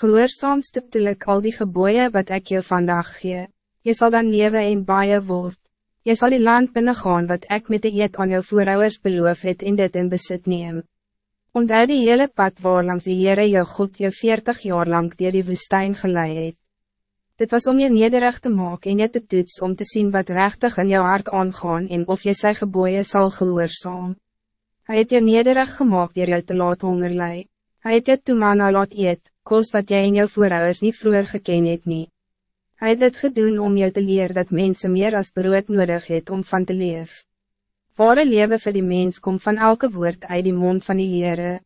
Gehoorzaam stiptelik al die geboeien wat ik je vandaag gee. Je zal dan leven in baie word. Je zal die land binnengaan wat ik met de eet aan jou voorouders beloof het in dit in besit neem. Onder die hele pad waar langs die Heere jou God jou veertig jaar lang dier die woestijn geleid het. Dit was om je nederig te maken en je te toets om te zien wat rechtig in jou hart aangaan en of je zijn geboeien zal gehoorzaam. Hij het je nederig gemaakt dier jou te laat hongerlei. Hij het je toe manna laat eet, koos wat jij in jou voorouders niet vroeger geken het nie. Hy het dit gedoen om jou te leren dat mensen meer als brood nodig het om van te leven. Ware leven vir die mens kom van elke woord uit die mond van die Heere.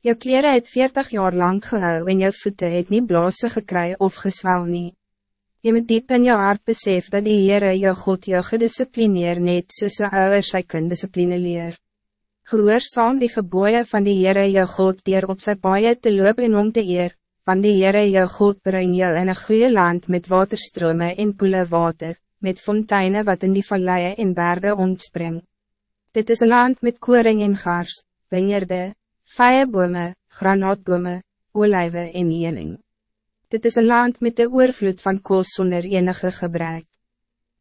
Jou kleren het 40 jaar lang gehou en jou voeten het niet blazen gekry of geswel nie. Je moet diep in jou hart besef dat die Heere jou God jou gedisciplineer net soos een ouwer sy kind discipline leer. Gehoorzaam die geboeien van die Heere jou God dier op sy baie te loop en om te eer, van die Heere jou God breng jou in een goede land met waterstrome en poele water, met fonteinen wat in die valleien en bergen ontspring. Dit is een land met koring en gars, wingerde, vijenbome, granaatbome, olijven en jening. Dit is een land met de oorvloed van koos zonder enige gebrek.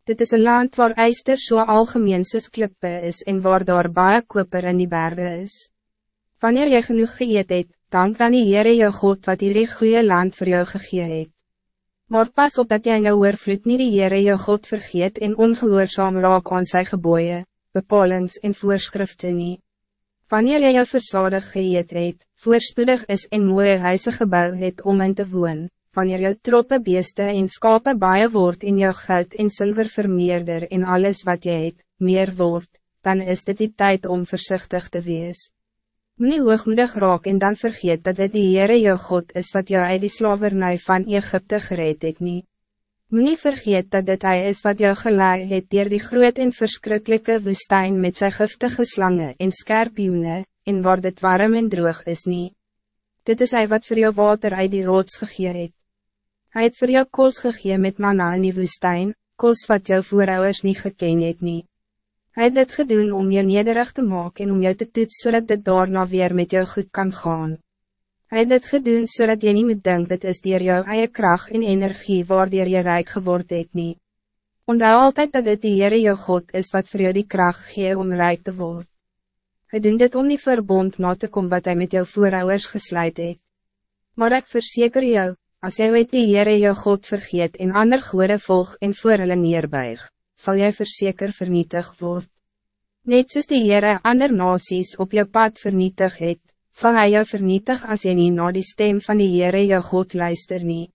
Dit is een land waar ijster zo so algemeen soos klippe is en waar daar baie koper in die bergen is. Wanneer jy genoeg geëet het, dan kan die Heere jou God wat hierdie goede land voor jou gegee het. Maar pas op dat jy in jou oorvloed nie die Heere jou God vergeet en ongehoorzaam raak aan sy geboeie, bepalings en voorschriften nie. Wanneer jy jou versadig geëet het, voorspoedig is en mooie huise gebouw het om in te woon, wanneer jou troppe beeste en skape baie word en jou goud en zilver vermeerder en alles wat jy het, meer word, dan is dit die tijd om voorzichtig te wees. Moe hoogmoedig raak en dan vergeet dat dit die Heere jou God is wat jou uit die slavernij van Egypte gereed het nie. Moe vergeet dat dit hij is wat jou geleid het dier die groot en verschrikkelijke woestijn met zijn giftige slangen en skerpioene, en waar dit warm en droog is nie. Dit is hij wat voor jou water uit die roods gegee het. Hij het voor jou koos gegee met manna in die woestijn, koos wat jou voorouders niet geken het nie. Hy het dit gedoen om jou nederig te maken en om jou te toets zodat so dit daarna weer met jou goed kan gaan. Hij het dit gedoen zodat so je niet moet denken dat is dier jou eie kracht en energie waardoor je rijk geworden het nie. Onthou altijd dat dit die Heere jou God is wat voor jou die kracht gee om rijk te worden. Hij doen dit om die verbond na te komen wat hij met jou voorouders gesluit het. Maar ik verzeker jou, Als jy weet die Heere jou God vergeet en ander goede volg en voor hulle neerbuig, sal jy verzeker vernietig word. Net soos die Heere ander nasies op jou pad vernietig het, zal hij jou vernietig als jy nie na die stem van die Heere jou God luister nie.